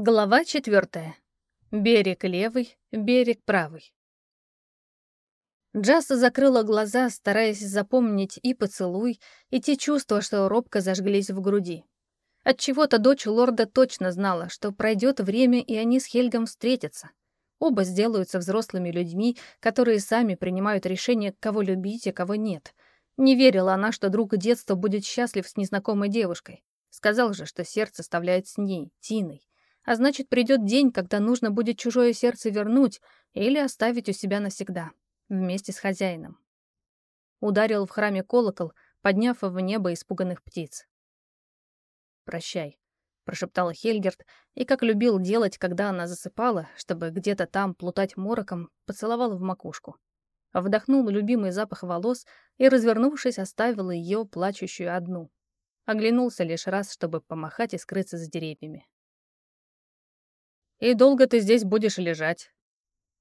Глава четвертая. Берег левый, берег правый. Джасса закрыла глаза, стараясь запомнить и поцелуй, и те чувства, что робко зажглись в груди. Отчего-то дочь лорда точно знала, что пройдет время, и они с Хельгом встретятся. Оба сделаются взрослыми людьми, которые сами принимают решение, кого любить, а кого нет. Не верила она, что друг детства будет счастлив с незнакомой девушкой. Сказал же, что сердце оставляет с ней, Тиной. А значит, придет день, когда нужно будет чужое сердце вернуть или оставить у себя навсегда, вместе с хозяином. Ударил в храме колокол, подняв в небо испуганных птиц. «Прощай», — прошептала Хельгерт, и, как любил делать, когда она засыпала, чтобы где-то там плутать мороком, поцеловал в макушку. Вдохнул любимый запах волос и, развернувшись, оставил ее, плачущую одну. Оглянулся лишь раз, чтобы помахать и скрыться за деревьями. «И долго ты здесь будешь лежать?»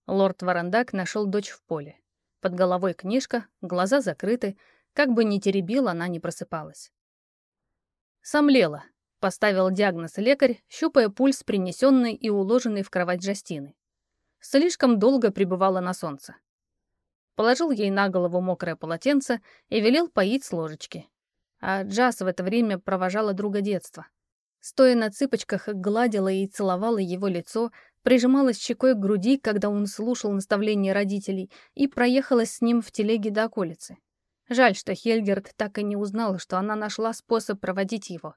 Лорд Варандак нашел дочь в поле. Под головой книжка, глаза закрыты, как бы ни теребила, она не просыпалась. «Сомлела», — поставил диагноз лекарь, щупая пульс, принесенный и уложенный в кровать Джастины. Слишком долго пребывала на солнце. Положил ей на голову мокрое полотенце и велел поить с ложечки. А Джаз в это время провожала друга детства. Стоя на цыпочках, гладила и целовала его лицо, прижималась щекой к груди, когда он слушал наставления родителей, и проехалась с ним в телеге до околицы. Жаль, что Хельгерт так и не узнала, что она нашла способ проводить его.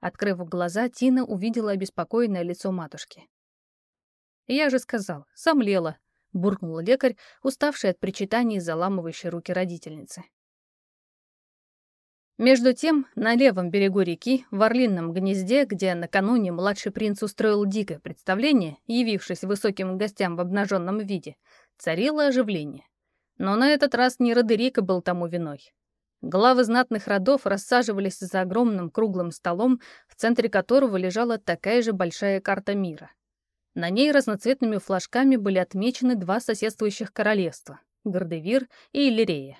Открыв глаза, Тина увидела обеспокоенное лицо матушки. «Я же сказал, сомлела», — буркнул лекарь, уставший от причитаний, заламывающей руки родительницы. Между тем, на левом берегу реки, в Орлинном гнезде, где накануне младший принц устроил дикое представление, явившись высоким гостям в обнаженном виде, царило оживление. Но на этот раз не Родерика был тому виной. Главы знатных родов рассаживались за огромным круглым столом, в центре которого лежала такая же большая карта мира. На ней разноцветными флажками были отмечены два соседствующих королевства — Гордевир и Иллирея.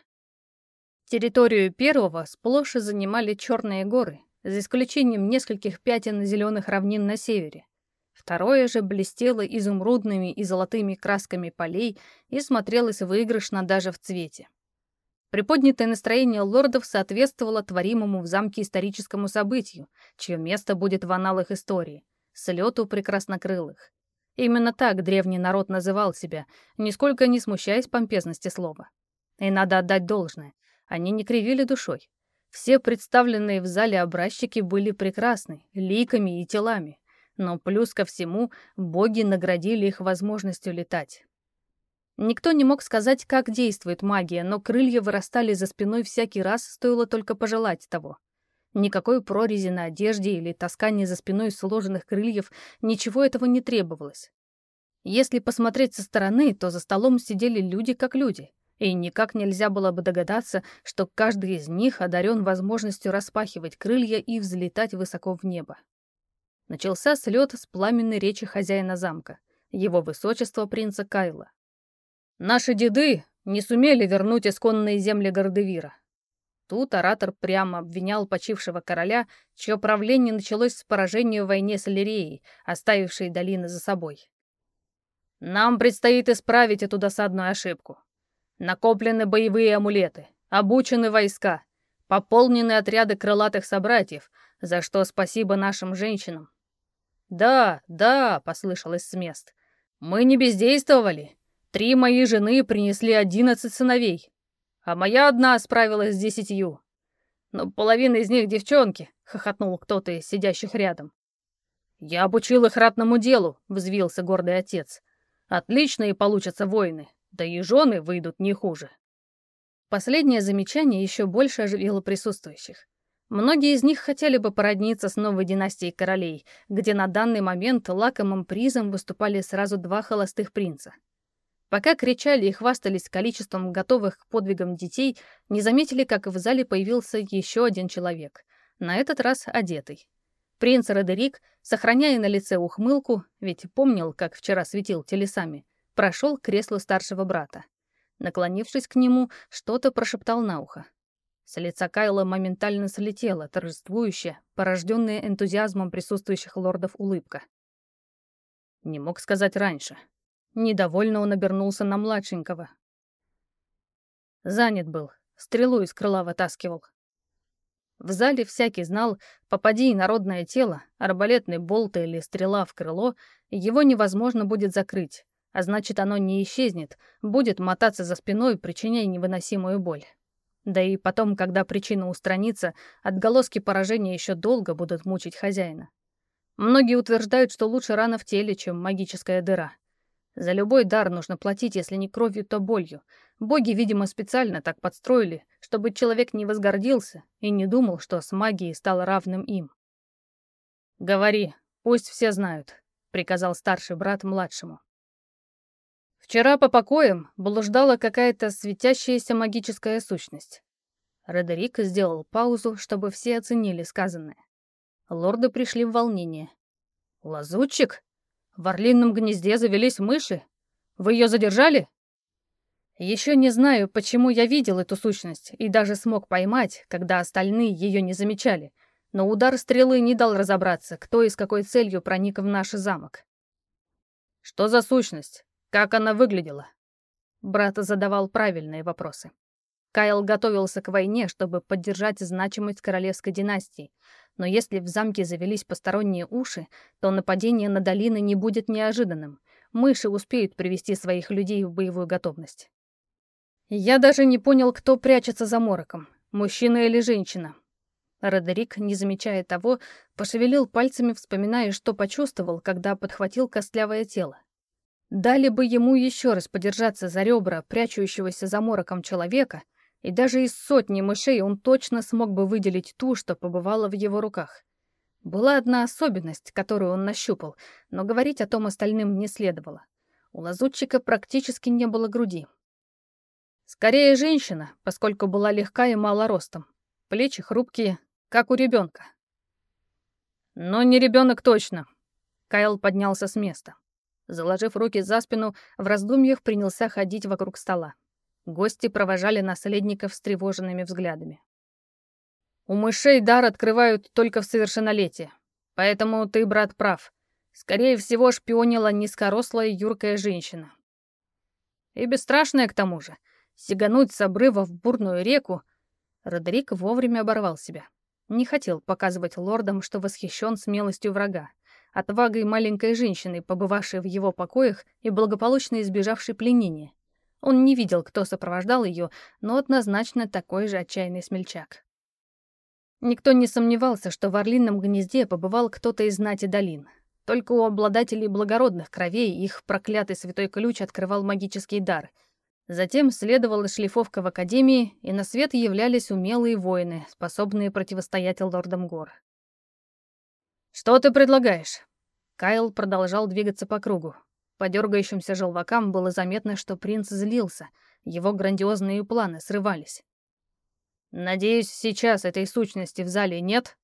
Территорию первого сплошь занимали черные горы, за исключением нескольких пятен зеленых равнин на севере. Второе же блестело изумрудными и золотыми красками полей и смотрелось выигрышно даже в цвете. Приподнятое настроение лордов соответствовало творимому в замке историческому событию, чье место будет в аналах истории — слету прекраснокрылых. Именно так древний народ называл себя, нисколько не смущаясь помпезности слова. И надо отдать должное — они не кривили душой. Все представленные в зале образчики были прекрасны, ликами и телами. Но плюс ко всему, боги наградили их возможностью летать. Никто не мог сказать, как действует магия, но крылья вырастали за спиной всякий раз, стоило только пожелать того. Никакой прорези на одежде или таскания за спиной сложенных крыльев, ничего этого не требовалось. Если посмотреть со стороны, то за столом сидели люди как люди и никак нельзя было бы догадаться, что каждый из них одарен возможностью распахивать крылья и взлетать высоко в небо. Начался слет с пламенной речи хозяина замка, его высочества принца Кайла. «Наши деды не сумели вернуть исконные земли Гордевира». Тут оратор прямо обвинял почившего короля, чье правление началось с поражения в войне с Аллерией, оставившей долины за собой. «Нам предстоит исправить эту досадную ошибку. Накоплены боевые амулеты, обучены войска, пополнены отряды крылатых собратьев, за что спасибо нашим женщинам. «Да, да», — послышалось с мест. «Мы не бездействовали. Три мои жены принесли одиннадцать сыновей, а моя одна справилась с десятью. Но половина из них девчонки», — хохотнул кто-то из сидящих рядом. «Я обучил их ратному делу», — взвился гордый отец. «Отличные получатся воины, да и жены выйдут не хуже. Последнее замечание еще больше оживило присутствующих. Многие из них хотели бы породниться с новой династией королей, где на данный момент лакомым призом выступали сразу два холостых принца. Пока кричали и хвастались количеством готовых к подвигам детей, не заметили, как в зале появился еще один человек, на этот раз одетый. Принц Родерик, сохраняя на лице ухмылку, ведь помнил, как вчера светил телесами, прошел к креслу старшего брата. Наклонившись к нему, что-то прошептал на ухо. С лица Кайла моментально слетела торжествующая, порожденная энтузиазмом присутствующих лордов улыбка. Не мог сказать раньше. Недовольно он обернулся на младшенького. Занят был, стрелу из крыла вытаскивал. В зале всякий знал, попади и народное тело, арбалетный болт или стрела в крыло, его невозможно будет закрыть, а значит, оно не исчезнет, будет мотаться за спиной, причиняя невыносимую боль. Да и потом, когда причина устранится, отголоски поражения еще долго будут мучить хозяина. Многие утверждают, что лучше рана в теле, чем магическая дыра. За любой дар нужно платить, если не кровью, то болью. Боги, видимо, специально так подстроили, чтобы человек не возгордился и не думал, что с магией стал равным им. «Говори, пусть все знают», — приказал старший брат младшему. Вчера по покоям блуждала какая-то светящаяся магическая сущность. Родерик сделал паузу, чтобы все оценили сказанное. Лорды пришли в волнение. «Лазутчик? В орлином гнезде завелись мыши? Вы ее задержали?» Еще не знаю, почему я видел эту сущность и даже смог поймать, когда остальные ее не замечали, но удар стрелы не дал разобраться, кто и с какой целью проник в наш замок. «Что за сущность? Как она выглядела?» Брат задавал правильные вопросы. Кайл готовился к войне, чтобы поддержать значимость королевской династии, но если в замке завелись посторонние уши, то нападение на долины не будет неожиданным. Мыши успеют привести своих людей в боевую готовность. Я даже не понял, кто прячется за мороком, мужчина или женщина. Родерик, не замечая того, пошевелил пальцами, вспоминая, что почувствовал, когда подхватил костлявое тело. Дали бы ему еще раз подержаться за ребра прячущегося за мороком человека, и даже из сотни мышей он точно смог бы выделить ту, что побывала в его руках. Была одна особенность, которую он нащупал, но говорить о том остальным не следовало. У лазутчика практически не было груди. Скорее женщина, поскольку была легка и мало ростом. Плечи хрупкие, как у ребенка. Но не ребенок точно. Кайл поднялся с места. Заложив руки за спину, в раздумьях принялся ходить вокруг стола. Гости провожали наследников тревоженными взглядами. У мышей дар открывают только в совершеннолетие. Поэтому ты, брат, прав. Скорее всего, шпионила низкорослая юркая женщина. И бесстрашная к тому же — Сигануть с обрыва в бурную реку... Родерик вовремя оборвал себя. Не хотел показывать лордам, что восхищен смелостью врага, отвагой маленькой женщины, побывавшей в его покоях и благополучно избежавшей пленения. Он не видел, кто сопровождал ее, но однозначно такой же отчаянный смельчак. Никто не сомневался, что в Орлином гнезде побывал кто-то из знати долин. Только у обладателей благородных кровей их проклятый святой ключ открывал магический дар — Затем следовала шлифовка в Академии, и на свет являлись умелые воины, способные противостоять лордам гор. «Что ты предлагаешь?» Кайл продолжал двигаться по кругу. По дергающимся желвакам было заметно, что принц злился, его грандиозные планы срывались. «Надеюсь, сейчас этой сущности в зале нет?»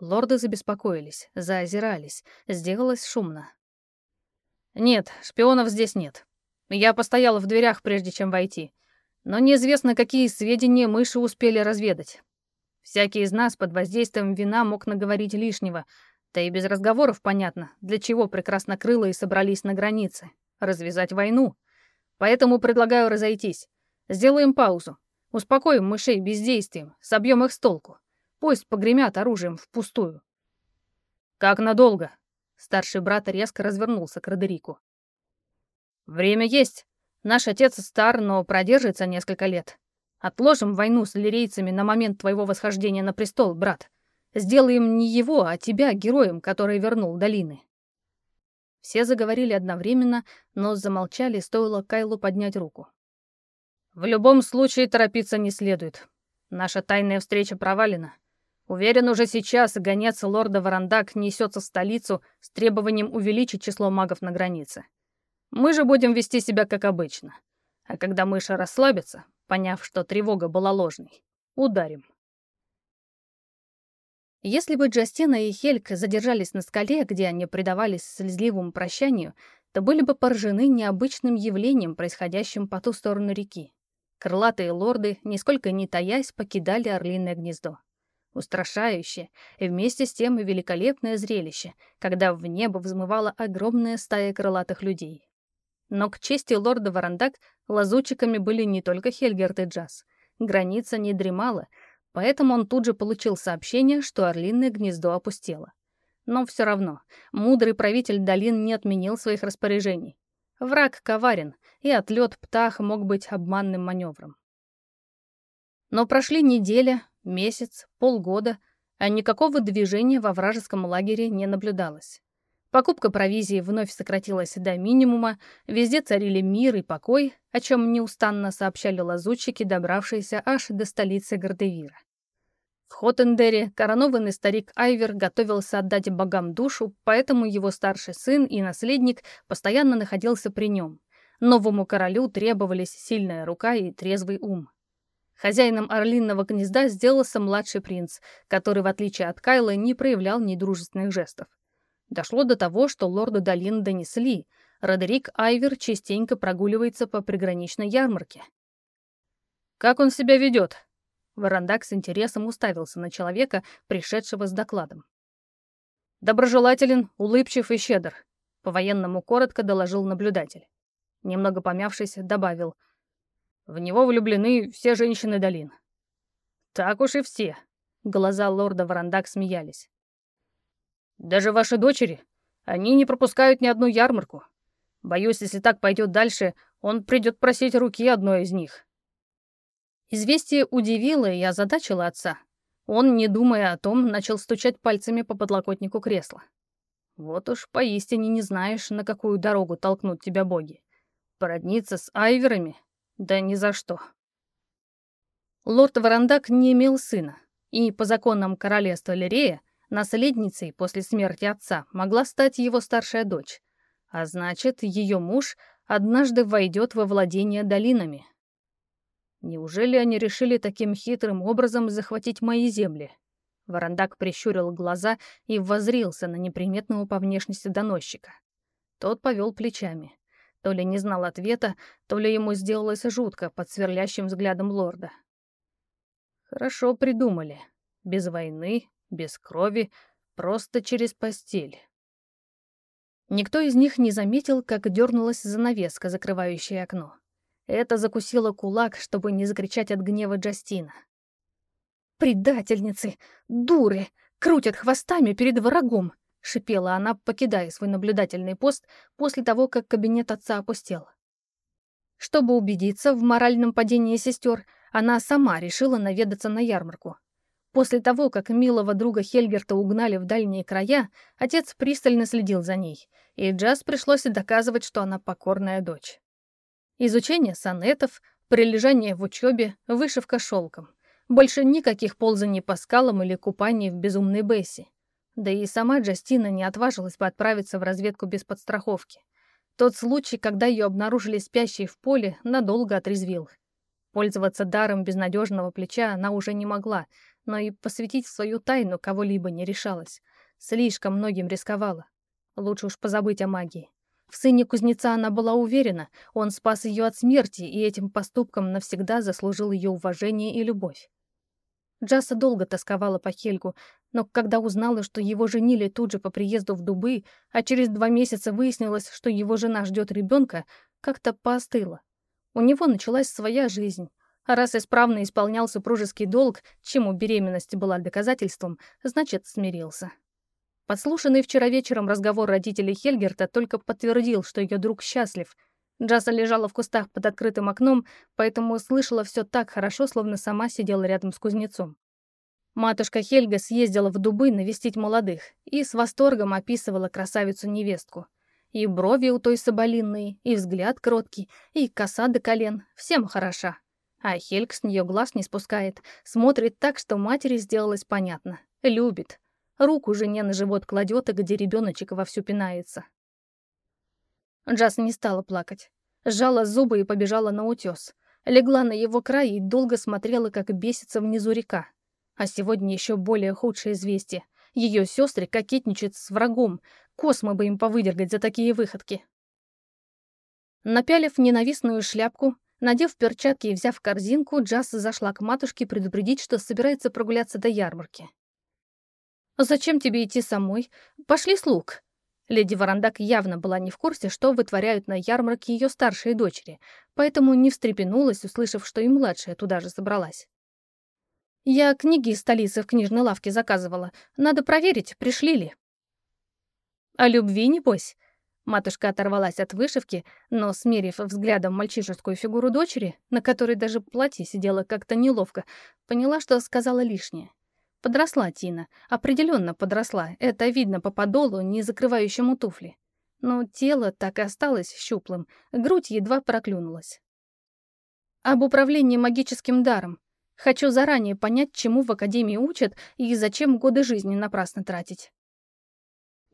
Лорды забеспокоились, заозирались, сделалось шумно. «Нет, шпионов здесь нет. Я постояла в дверях, прежде чем войти. Но неизвестно, какие сведения мыши успели разведать. Всякий из нас под воздействием вина мог наговорить лишнего, да и без разговоров понятно, для чего прекрасно крыло и собрались на границе. Развязать войну. Поэтому предлагаю разойтись. Сделаем паузу. Успокоим мышей бездействием, собьем их с толку. Пусть погремят оружием впустую. «Как надолго?» Старший брат резко развернулся к Родерику. «Время есть. Наш отец стар, но продержится несколько лет. Отложим войну с лирейцами на момент твоего восхождения на престол, брат. Сделаем не его, а тебя героем, который вернул долины». Все заговорили одновременно, но замолчали, стоило Кайлу поднять руку. «В любом случае торопиться не следует. Наша тайная встреча провалена. Уверен, уже сейчас гонец лорда Варандак несется в столицу с требованием увеличить число магов на границе. Мы же будем вести себя как обычно. А когда мыши расслабится, поняв, что тревога была ложной, ударим. Если бы Джастина и Хельк задержались на скале, где они предавались слезливому прощанию, то были бы поражены необычным явлением, происходящим по ту сторону реки. Крылатые лорды, нисколько не таясь, покидали орлиное гнездо. Устрашающее и вместе с тем и великолепное зрелище, когда в небо взмывала огромная стая крылатых людей. Но к чести лорда Варандак лазутчиками были не только Хельгерт и Джаз. Граница не дремала, поэтому он тут же получил сообщение, что орлиное гнездо опустело. Но все равно, мудрый правитель долин не отменил своих распоряжений. Враг коварен, и отлет птах мог быть обманным маневром. Но прошли неделя, месяц, полгода, а никакого движения во вражеском лагере не наблюдалось. Покупка провизии вновь сократилась до минимума, везде царили мир и покой, о чем неустанно сообщали лазутчики, добравшиеся аж до столицы Гордевира. В Хоттендере коронованный старик Айвер готовился отдать богам душу, поэтому его старший сын и наследник постоянно находился при нем. Новому королю требовались сильная рука и трезвый ум. Хозяином орлиного гнезда сделался младший принц, который, в отличие от Кайла, не проявлял недружественных жестов. Дошло до того, что лорду Долин донесли. Родерик Айвер частенько прогуливается по приграничной ярмарке. «Как он себя ведет?» Варандак с интересом уставился на человека, пришедшего с докладом. «Доброжелателен, улыбчив и щедр», — по-военному коротко доложил наблюдатель. Немного помявшись, добавил. «В него влюблены все женщины долин». «Так уж и все», — глаза лорда Варандак смеялись. Даже ваши дочери. Они не пропускают ни одну ярмарку. Боюсь, если так пойдет дальше, он придет просить руки одной из них. Известие удивило и озадачило отца. Он, не думая о том, начал стучать пальцами по подлокотнику кресла. Вот уж поистине не знаешь, на какую дорогу толкнут тебя боги. Породниться с айверами? Да ни за что. Лорд Варандак не имел сына, и по законам королевства Лирея Наследницей после смерти отца могла стать его старшая дочь, а значит, ее муж однажды войдет во владение долинами. Неужели они решили таким хитрым образом захватить мои земли? Варандак прищурил глаза и воззрился на неприметного по внешности доносчика. Тот повел плечами. То ли не знал ответа, то ли ему сделалось жутко под сверлящим взглядом лорда. Хорошо придумали. Без войны, без крови, просто через постель. Никто из них не заметил, как дернулась занавеска, закрывающая окно. Это закусило кулак, чтобы не закричать от гнева Джастина. «Предательницы! Дуры! Крутят хвостами перед врагом!» — шипела она, покидая свой наблюдательный пост после того, как кабинет отца опустел. Чтобы убедиться в моральном падении сестер, она сама решила наведаться на ярмарку. После того, как милого друга Хельгерта угнали в дальние края, отец пристально следил за ней, и Джаз пришлось доказывать, что она покорная дочь. Изучение сонетов, прилежание в учебе, вышивка шелком. Больше никаких ползаний по скалам или купаний в безумной Бесси. Да и сама Джастина не отважилась бы отправиться в разведку без подстраховки. Тот случай, когда ее обнаружили спящей в поле, надолго отрезвил. Пользоваться даром безнадежного плеча она уже не могла, но и посвятить в свою тайну кого-либо не решалась. Слишком многим рисковала. Лучше уж позабыть о магии. В сыне кузнеца она была уверена, он спас ее от смерти и этим поступком навсегда заслужил ее уважение и любовь. Джаса долго тосковала по Хельгу, но когда узнала, что его женили тут же по приезду в Дубы, а через два месяца выяснилось, что его жена ждет ребенка, как-то поостыла. У него началась своя жизнь, а раз исправно исполнял супружеский долг, чему беременность была доказательством, значит, смирился. Подслушанный вчера вечером разговор родителей Хельгерта только подтвердил, что ее друг счастлив. Джаса лежала в кустах под открытым окном, поэтому слышала все так хорошо, словно сама сидела рядом с кузнецом. Матушка Хельга съездила в дубы навестить молодых и с восторгом описывала красавицу-невестку. И брови у той соболинные, и взгляд кроткий, и коса до колен, всем хороша. А Хельг с нее глаз не спускает, смотрит так, что матери сделалось понятно. Любит. Руку жене на живот кладет, и где ребеночек вовсю пинается. Джаз не стала плакать. Сжала зубы и побежала на утес. Легла на его край и долго смотрела, как бесится внизу река. А сегодня еще более худшее известие. Ее сестры кокетничают с врагом. Космо бы им повыдергать за такие выходки. Напялив ненавистную шляпку, Надев перчатки и взяв корзинку, Джаз зашла к матушке предупредить, что собирается прогуляться до ярмарки. «Зачем тебе идти самой? Пошли слуг!» Леди Варандак явно была не в курсе, что вытворяют на ярмарке ее старшие дочери, поэтому не встрепенулась, услышав, что и младшая туда же собралась. «Я книги из столицы в книжной лавке заказывала. Надо проверить, пришли ли». «О любви, небось?» Матушка оторвалась от вышивки, но, смерив взглядом мальчишескую фигуру дочери, на которой даже платье сидело как-то неловко, поняла, что сказала лишнее. Подросла Тина, определенно подросла, это видно по подолу, не закрывающему туфли. Но тело так и осталось щуплым, грудь едва проклюнулась. Об управлении магическим даром. Хочу заранее понять, чему в Академии учат и зачем годы жизни напрасно тратить.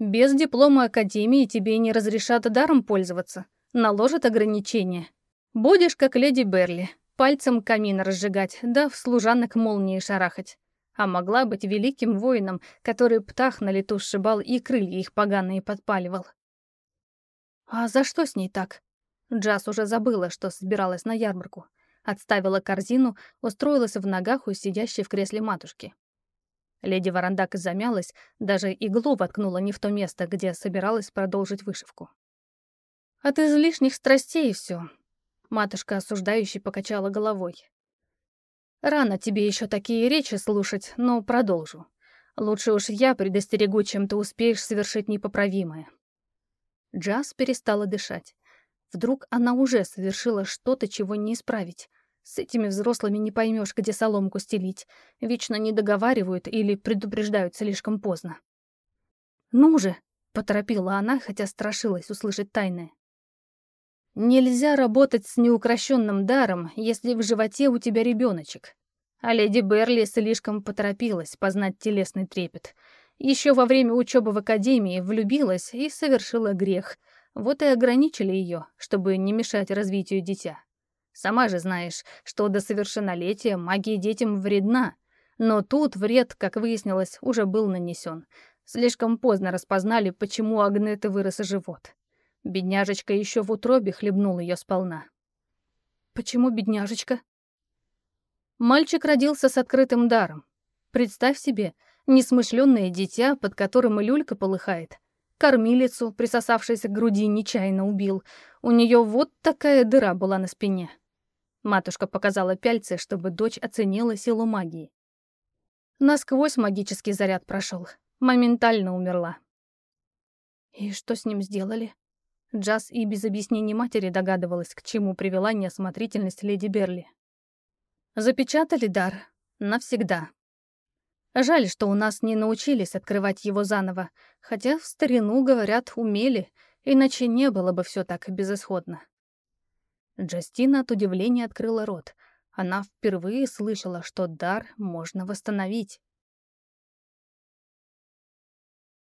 Без диплома Академии тебе не разрешат даром пользоваться, наложат ограничения. Будешь как леди Берли, пальцем камин разжигать, да в служанок молнии шарахать. А могла быть великим воином, который птах на лету сшибал и крылья их поганые подпаливал. А за что с ней так? Джаз уже забыла, что собиралась на ярмарку. Отставила корзину, устроилась в ногах у сидящей в кресле матушки. Леди Варандак замялась, даже иглу воткнула не в то место, где собиралась продолжить вышивку. «От излишних страстей все», — матушка осуждающе покачала головой. «Рано тебе еще такие речи слушать, но продолжу. Лучше уж я предостерегу, чем ты успеешь совершить непоправимое». Джаз перестала дышать. Вдруг она уже совершила что-то, чего не исправить. С этими взрослыми не поймешь, где соломку стелить. Вечно не договаривают или предупреждают слишком поздно. «Ну же!» — поторопила она, хотя страшилась услышать тайное. «Нельзя работать с неукрощенным даром, если в животе у тебя ребеночек». А леди Берли слишком поторопилась познать телесный трепет. Еще во время учебы в академии влюбилась и совершила грех. Вот и ограничили ее, чтобы не мешать развитию дитя. Сама же знаешь, что до совершеннолетия магия детям вредна. Но тут вред, как выяснилось, уже был нанесен. Слишком поздно распознали, почему у Агнеты вырос живот. Бедняжечка еще в утробе хлебнул ее сполна. Почему бедняжечка? Мальчик родился с открытым даром. Представь себе, несмышленное дитя, под которым и люлька полыхает. Кормилицу, присосавшейся к груди, нечаянно убил. У нее вот такая дыра была на спине. Матушка показала пяльцы, чтобы дочь оценила силу магии. Насквозь магический заряд прошел. Моментально умерла. И что с ним сделали? Джаз и без объяснений матери догадывалась, к чему привела неосмотрительность леди Берли. Запечатали дар. Навсегда. Жаль, что у нас не научились открывать его заново, хотя в старину, говорят, умели, иначе не было бы все так безысходно. Джастина от удивления открыла рот. Она впервые слышала, что дар можно восстановить.